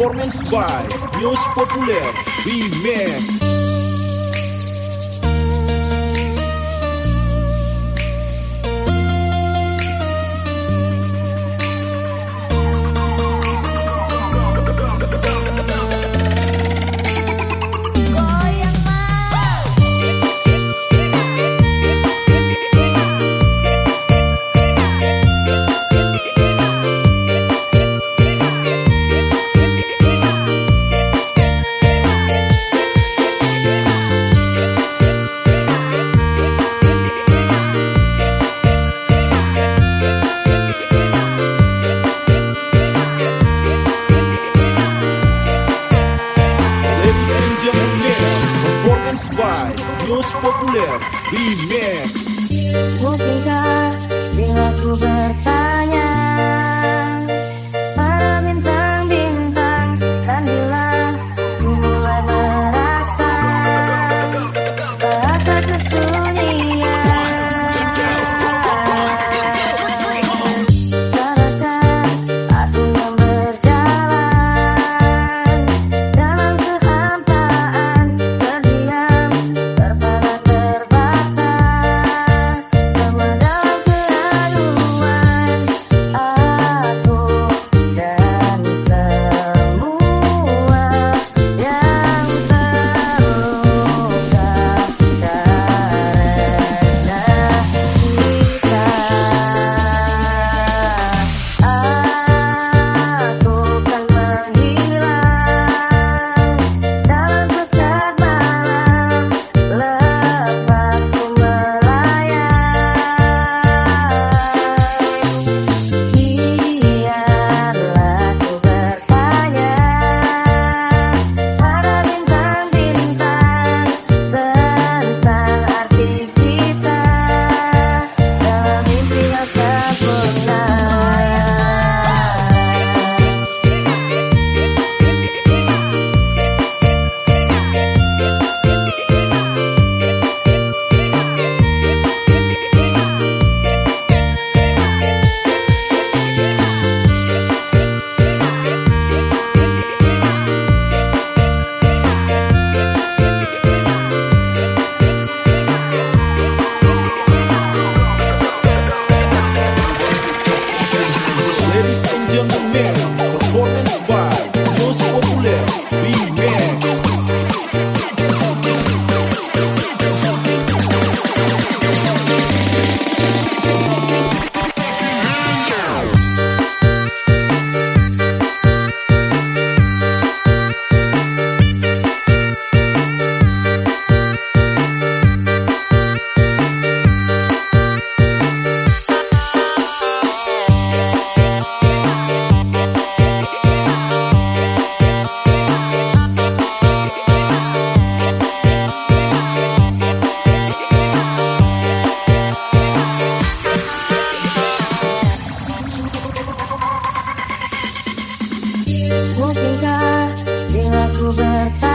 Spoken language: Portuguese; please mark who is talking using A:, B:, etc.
A: Performance by News Populer Remix by News Populer Remix
B: Mungkinkah bila ku bertanya Mungkinkah bila ku bertanya